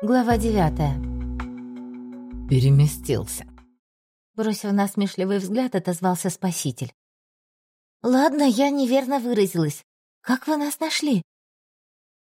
Глава девятая. Переместился. Бросив насмешливый взгляд, отозвался спаситель. «Ладно, я неверно выразилась. Как вы нас нашли?»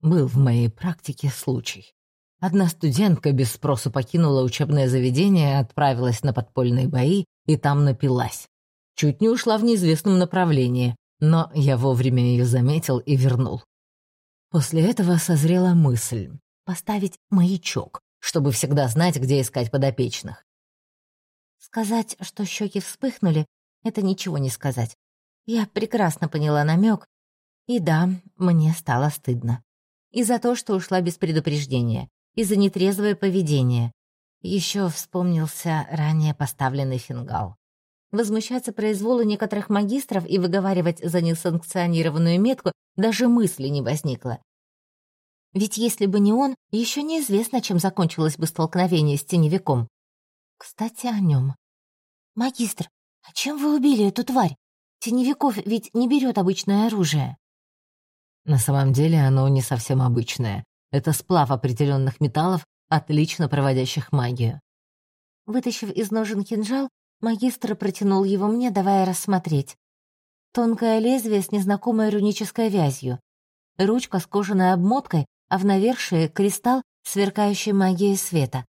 Был в моей практике случай. Одна студентка без спросу покинула учебное заведение, отправилась на подпольные бои и там напилась. Чуть не ушла в неизвестном направлении, но я вовремя ее заметил и вернул. После этого созрела мысль поставить маячок, чтобы всегда знать, где искать подопечных. Сказать, что щеки вспыхнули, это ничего не сказать. Я прекрасно поняла намек, и да, мне стало стыдно. И за то, что ушла без предупреждения, и за нетрезвое поведение. Еще вспомнился ранее поставленный фингал. Возмущаться произволу некоторых магистров и выговаривать за несанкционированную метку даже мысли не возникло. Ведь если бы не он, еще неизвестно, чем закончилось бы столкновение с теневиком. Кстати, о нем. «Магистр, а чем вы убили эту тварь? Теневиков ведь не берет обычное оружие». На самом деле оно не совсем обычное. Это сплав определенных металлов, отлично проводящих магию. Вытащив из ножен кинжал, Магистр протянул его мне, давая рассмотреть. Тонкое лезвие с незнакомой рунической вязью. Ручка с кожаной обмоткой, а в навершие — кристалл, сверкающий магией света.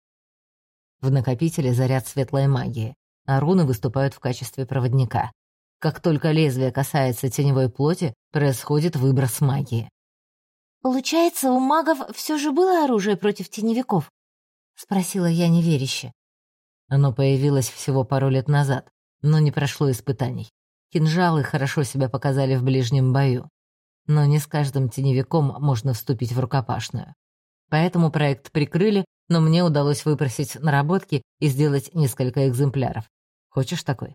В накопителе заряд светлой магии, а руны выступают в качестве проводника. Как только лезвие касается теневой плоти, происходит выброс магии. «Получается, у магов все же было оружие против теневиков?» — спросила я неверяще. Оно появилось всего пару лет назад, но не прошло испытаний. Кинжалы хорошо себя показали в ближнем бою. Но не с каждым теневиком можно вступить в рукопашную. Поэтому проект прикрыли, но мне удалось выпросить наработки и сделать несколько экземпляров. Хочешь такой?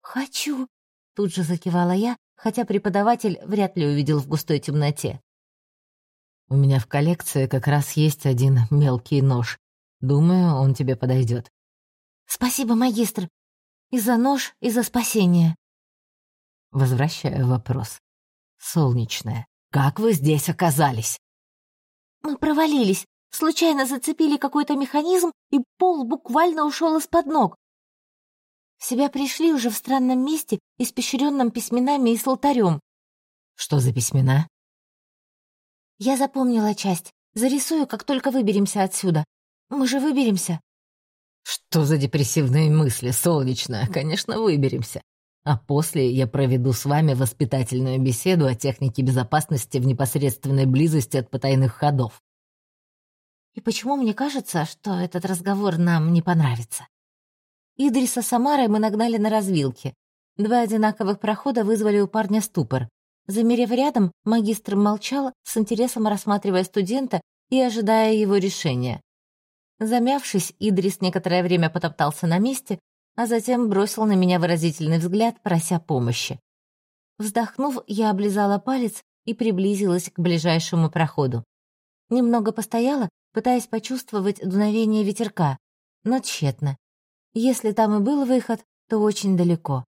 «Хочу», — тут же закивала я, хотя преподаватель вряд ли увидел в густой темноте. «У меня в коллекции как раз есть один мелкий нож. Думаю, он тебе подойдет. Спасибо, магистр. И за нож, и за спасение. Возвращаю вопрос. Солнечная, как вы здесь оказались? Мы провалились, случайно зацепили какой-то механизм, и пол буквально ушел из-под ног. В себя пришли уже в странном месте, испещренном письменами и с алтарем. Что за письмена? Я запомнила часть. Зарисую, как только выберемся отсюда. Мы же выберемся. Что за депрессивные мысли, солнечная? Конечно, выберемся. А после я проведу с вами воспитательную беседу о технике безопасности в непосредственной близости от потайных ходов. И почему мне кажется, что этот разговор нам не понравится? Идриса с Самарой мы нагнали на развилке. Два одинаковых прохода вызвали у парня ступор. Замерев рядом, магистр молчал, с интересом рассматривая студента и ожидая его решения. Замявшись, Идрис некоторое время потоптался на месте, а затем бросил на меня выразительный взгляд, прося помощи. Вздохнув, я облизала палец и приблизилась к ближайшему проходу. Немного постояла, пытаясь почувствовать дуновение ветерка, но тщетно. Если там и был выход, то очень далеко.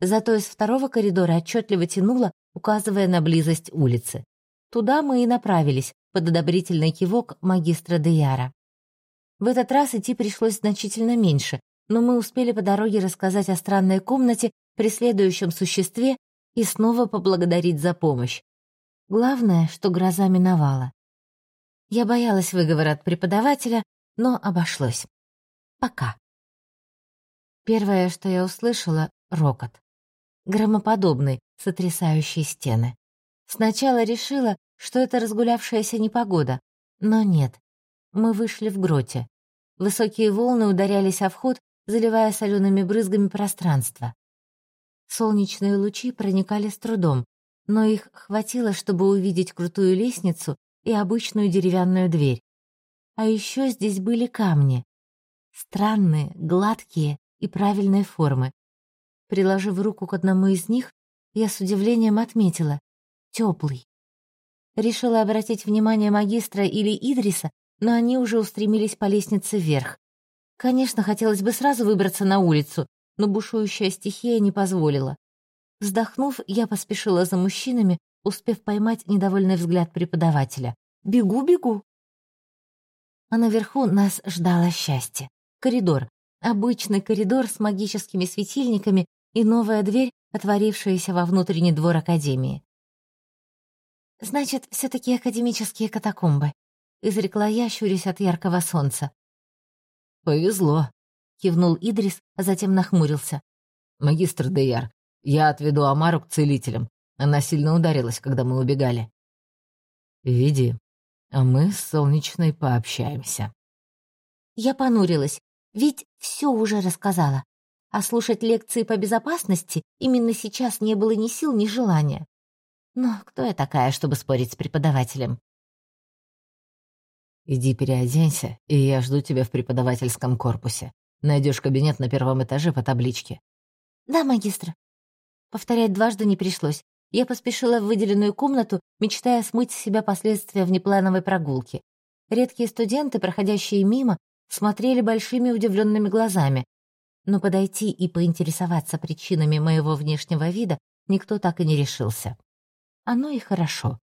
Зато из второго коридора отчетливо тянуло, указывая на близость улицы. Туда мы и направились, под одобрительный кивок магистра Деяра. В этот раз идти пришлось значительно меньше, но мы успели по дороге рассказать о странной комнате, преследующем существе, и снова поблагодарить за помощь. Главное, что гроза миновала. Я боялась выговора от преподавателя, но обошлось. Пока. Первое, что я услышала — рокот. Громоподобный, сотрясающий стены. Сначала решила, что это разгулявшаяся непогода, но нет. Мы вышли в гроте. Высокие волны ударялись о вход, заливая солеными брызгами пространство. Солнечные лучи проникали с трудом, но их хватило, чтобы увидеть крутую лестницу и обычную деревянную дверь. А еще здесь были камни. Странные, гладкие и правильной формы. Приложив руку к одному из них, я с удивлением отметила — теплый. Решила обратить внимание магистра или Идриса но они уже устремились по лестнице вверх. Конечно, хотелось бы сразу выбраться на улицу, но бушующая стихия не позволила. Вздохнув, я поспешила за мужчинами, успев поймать недовольный взгляд преподавателя. «Бегу, бегу!» а наверху нас ждало счастье. Коридор. Обычный коридор с магическими светильниками и новая дверь, отворившаяся во внутренний двор Академии. «Значит, все таки академические катакомбы», — изрекла я, щурясь от яркого солнца. «Повезло», — кивнул Идрис, а затем нахмурился. «Магистр Деяр, я отведу Амару к целителям. Она сильно ударилась, когда мы убегали». «Веди, а мы с Солнечной пообщаемся». Я понурилась, ведь все уже рассказала. А слушать лекции по безопасности именно сейчас не было ни сил, ни желания. Но кто я такая, чтобы спорить с преподавателем? «Иди переоденься, и я жду тебя в преподавательском корпусе. Найдешь кабинет на первом этаже по табличке». «Да, магистр». Повторять дважды не пришлось. Я поспешила в выделенную комнату, мечтая смыть с себя последствия внеплановой прогулки. Редкие студенты, проходящие мимо, смотрели большими удивленными глазами. Но подойти и поинтересоваться причинами моего внешнего вида никто так и не решился. Оно и хорошо.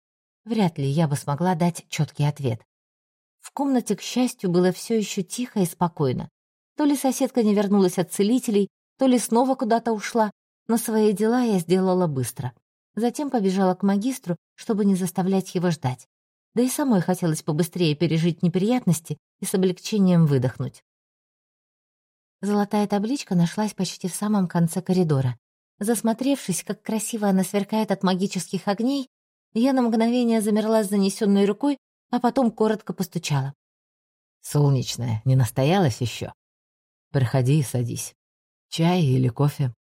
Вряд ли я бы смогла дать четкий ответ. В комнате, к счастью, было все еще тихо и спокойно. То ли соседка не вернулась от целителей, то ли снова куда-то ушла, но свои дела я сделала быстро. Затем побежала к магистру, чтобы не заставлять его ждать. Да и самой хотелось побыстрее пережить неприятности и с облегчением выдохнуть. Золотая табличка нашлась почти в самом конце коридора. Засмотревшись, как красиво она сверкает от магических огней, я на мгновение замерла с занесенной рукой а потом коротко постучала. «Солнечная, не настоялась еще? Проходи и садись. Чай или кофе?»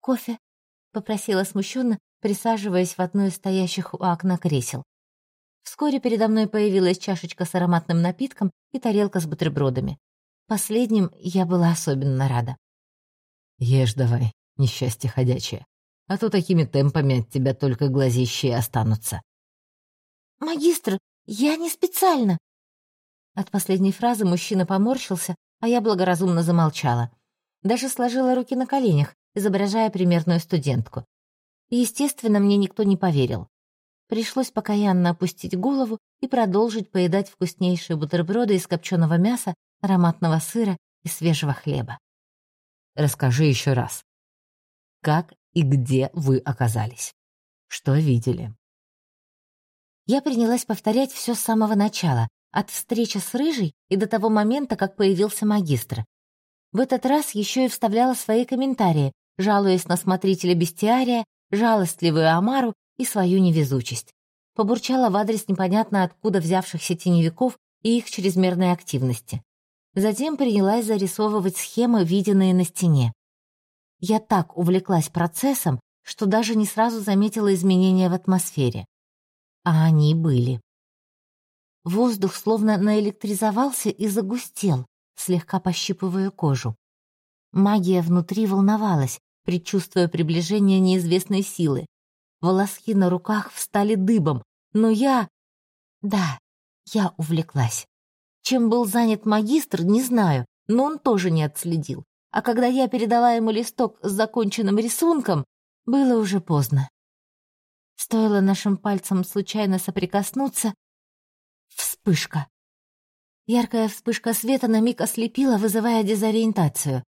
«Кофе», — попросила смущенно, присаживаясь в одно из стоящих у окна кресел. Вскоре передо мной появилась чашечка с ароматным напитком и тарелка с бутербродами. Последним я была особенно рада. «Ешь давай, несчастье ходячее, а то такими темпами от тебя только глазищие останутся». «Магистр, «Я не специально!» От последней фразы мужчина поморщился, а я благоразумно замолчала. Даже сложила руки на коленях, изображая примерную студентку. естественно, мне никто не поверил. Пришлось покаянно опустить голову и продолжить поедать вкуснейшие бутерброды из копченого мяса, ароматного сыра и свежего хлеба. «Расскажи еще раз. Как и где вы оказались? Что видели?» Я принялась повторять все с самого начала, от встречи с Рыжей и до того момента, как появился магистр. В этот раз еще и вставляла свои комментарии, жалуясь на смотрителя бестиария, жалостливую Амару и свою невезучесть. Побурчала в адрес непонятно откуда взявшихся теневиков и их чрезмерной активности. Затем принялась зарисовывать схемы, виденные на стене. Я так увлеклась процессом, что даже не сразу заметила изменения в атмосфере а они были. Воздух словно наэлектризовался и загустел, слегка пощипывая кожу. Магия внутри волновалась, предчувствуя приближение неизвестной силы. Волоски на руках встали дыбом, но я... Да, я увлеклась. Чем был занят магистр, не знаю, но он тоже не отследил. А когда я передала ему листок с законченным рисунком, было уже поздно. Стоило нашим пальцам случайно соприкоснуться... Вспышка. Яркая вспышка света на миг ослепила, вызывая дезориентацию.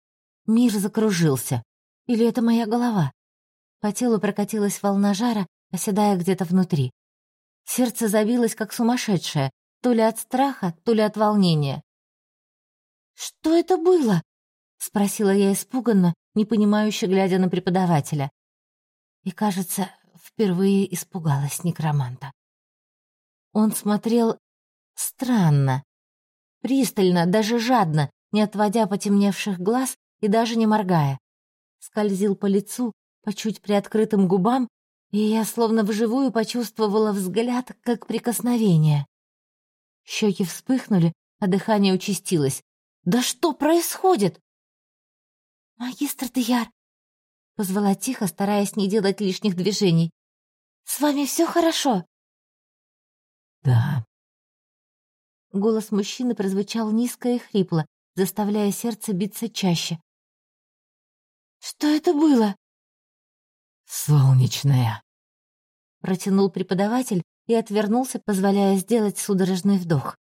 Мир закружился. Или это моя голова? По телу прокатилась волна жара, оседая где-то внутри. Сердце забилось, как сумасшедшее, то ли от страха, то ли от волнения. «Что это было?» — спросила я испуганно, непонимающе глядя на преподавателя. И, кажется, впервые испугалась некроманта. Он смотрел странно, пристально, даже жадно, не отводя потемневших глаз и даже не моргая. Скользил по лицу, по чуть приоткрытым губам, и я словно вживую почувствовала взгляд, как прикосновение. Щеки вспыхнули, а дыхание участилось. «Да что происходит?» «Магистр Дияр!» — позвала тихо, стараясь не делать лишних движений. С вами все хорошо?» «Да». Голос мужчины прозвучал низко и хрипло, заставляя сердце биться чаще. «Что это было?» «Солнечная», — протянул преподаватель и отвернулся, позволяя сделать судорожный вдох.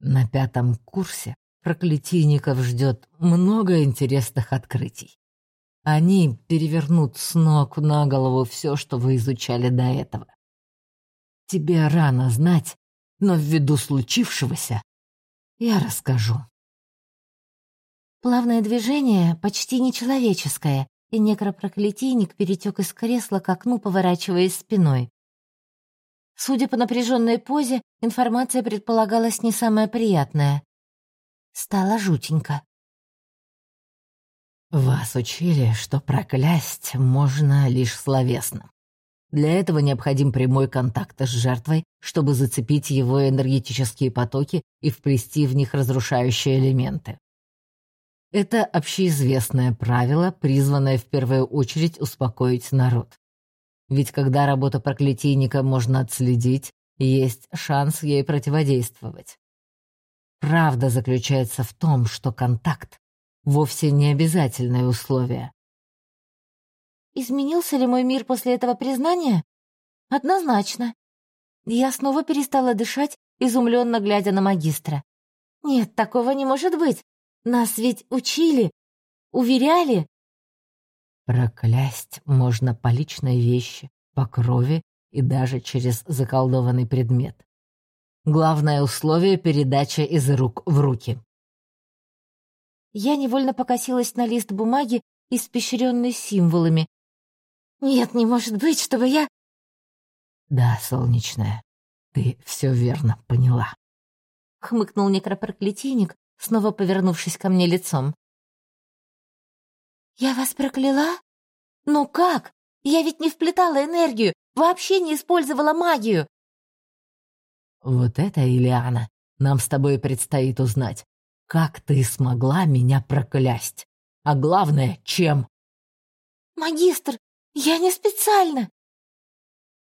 На пятом курсе проклятийников ждет много интересных открытий. Они перевернут с ног на голову все, что вы изучали до этого. Тебе рано знать, но ввиду случившегося я расскажу. Плавное движение почти нечеловеческое, и некропроклятийник перетек из кресла к окну, поворачиваясь спиной. Судя по напряженной позе, информация предполагалась не самая приятная. Стало жутенько. Вас учили, что проклясть можно лишь словесно. Для этого необходим прямой контакт с жертвой, чтобы зацепить его энергетические потоки и вплести в них разрушающие элементы. Это общеизвестное правило, призванное в первую очередь успокоить народ. Ведь когда работа проклятийника можно отследить, есть шанс ей противодействовать. Правда заключается в том, что контакт вовсе не обязательное условие. Изменился ли мой мир после этого признания? Однозначно. Я снова перестала дышать, изумленно глядя на магистра. Нет, такого не может быть. Нас ведь учили, уверяли. Проклясть можно по личной вещи, по крови и даже через заколдованный предмет. Главное условие — передача из рук в руки. Я невольно покосилась на лист бумаги, испещренный символами. «Нет, не может быть, чтобы я...» «Да, солнечная, ты все верно поняла», — хмыкнул некропроклятийник, снова повернувшись ко мне лицом. «Я вас прокляла? Но как? Я ведь не вплетала энергию, вообще не использовала магию!» «Вот это, Ильяна, нам с тобой предстоит узнать, как ты смогла меня проклясть. А главное, чем?» «Магистр, я не специально!»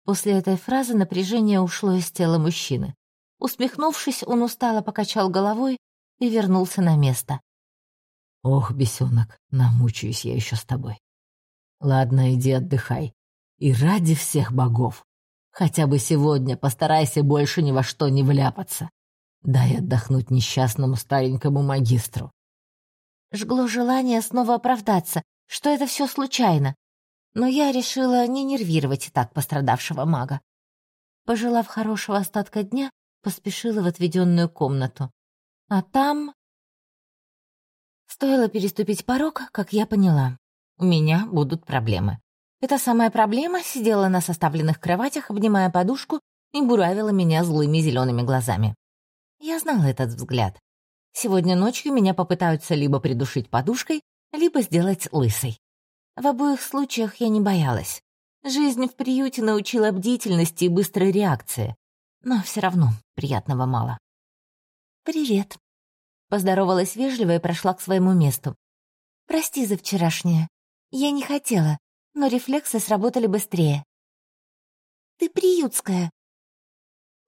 После этой фразы напряжение ушло из тела мужчины. Усмехнувшись, он устало покачал головой и вернулся на место. «Ох, бесенок, намучаюсь я еще с тобой. Ладно, иди отдыхай. И ради всех богов, хотя бы сегодня постарайся больше ни во что не вляпаться. Дай отдохнуть несчастному старенькому магистру». Жгло желание снова оправдаться, что это все случайно. Но я решила не нервировать и так пострадавшего мага. Пожелав хорошего остатка дня, поспешила в отведенную комнату. А там... Стоило переступить порог, как я поняла. У меня будут проблемы. Эта самая проблема сидела на составленных кроватях, обнимая подушку и буравила меня злыми зелеными глазами. Я знала этот взгляд. Сегодня ночью меня попытаются либо придушить подушкой, либо сделать лысой. В обоих случаях я не боялась. Жизнь в приюте научила бдительности и быстрой реакции. Но все равно приятного мало. «Привет», — поздоровалась вежливо и прошла к своему месту. «Прости за вчерашнее. Я не хотела, но рефлексы сработали быстрее». «Ты приютская».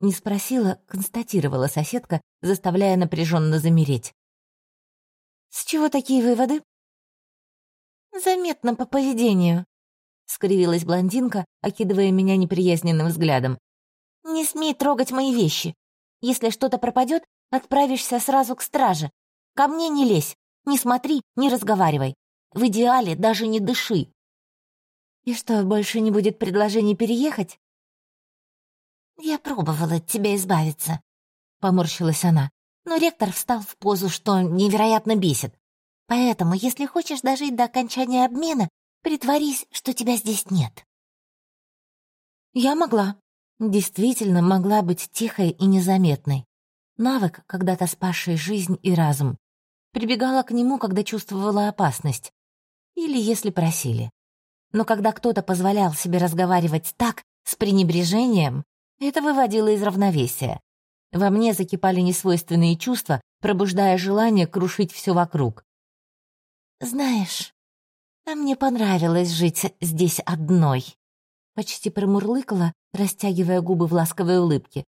Не спросила, констатировала соседка, заставляя напряженно замереть. «С чего такие выводы?» «Заметно по поведению», — скривилась блондинка, окидывая меня неприязненным взглядом. «Не смей трогать мои вещи. Если что-то пропадет, Отправишься сразу к страже. Ко мне не лезь, не смотри, не разговаривай. В идеале даже не дыши. И что, больше не будет предложений переехать? Я пробовала от тебя избавиться, поморщилась она. Но ректор встал в позу, что невероятно бесит. Поэтому, если хочешь дожить до окончания обмена, притворись, что тебя здесь нет. Я могла. Действительно могла быть тихой и незаметной. Навык, когда-то спасший жизнь и разум. Прибегала к нему, когда чувствовала опасность. Или если просили. Но когда кто-то позволял себе разговаривать так, с пренебрежением, это выводило из равновесия. Во мне закипали несвойственные чувства, пробуждая желание крушить все вокруг. «Знаешь, а мне понравилось жить здесь одной», — почти промурлыкала, растягивая губы в ласковой улыбке.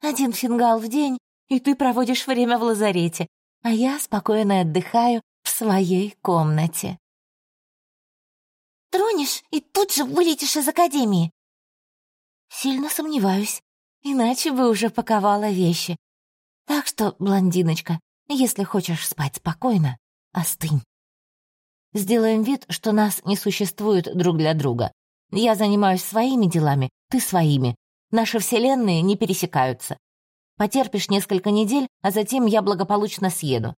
«Один фингал в день и ты проводишь время в лазарете, а я спокойно отдыхаю в своей комнате. Тронешь и тут же вылетишь из академии. Сильно сомневаюсь, иначе бы уже паковала вещи. Так что, блондиночка, если хочешь спать спокойно, остынь. Сделаем вид, что нас не существует друг для друга. Я занимаюсь своими делами, ты своими. Наши вселенные не пересекаются. Потерпишь несколько недель, а затем я благополучно съеду.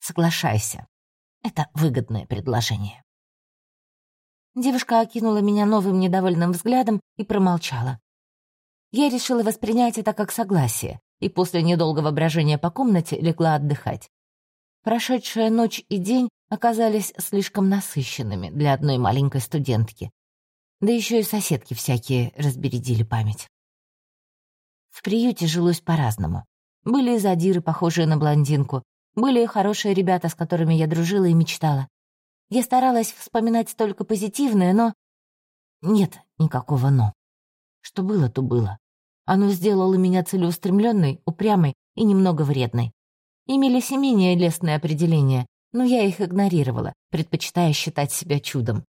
Соглашайся. Это выгодное предложение. Девушка окинула меня новым недовольным взглядом и промолчала. Я решила воспринять это как согласие, и после недолгого брожения по комнате легла отдыхать. Прошедшая ночь и день оказались слишком насыщенными для одной маленькой студентки. Да еще и соседки всякие разбередили память. В приюте жилось по-разному. Были задиры, похожие на блондинку, были хорошие ребята, с которыми я дружила и мечтала. Я старалась вспоминать только позитивное, но... Нет никакого «но». Что было, то было. Оно сделало меня целеустремленной, упрямой и немного вредной. Имелись и менее лестные определения, но я их игнорировала, предпочитая считать себя чудом.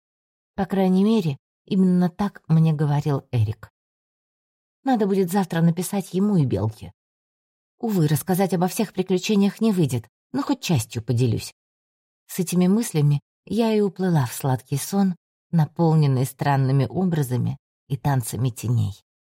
По крайней мере, именно так мне говорил Эрик. Надо будет завтра написать ему и Белке. Увы, рассказать обо всех приключениях не выйдет, но хоть частью поделюсь. С этими мыслями я и уплыла в сладкий сон, наполненный странными образами и танцами теней.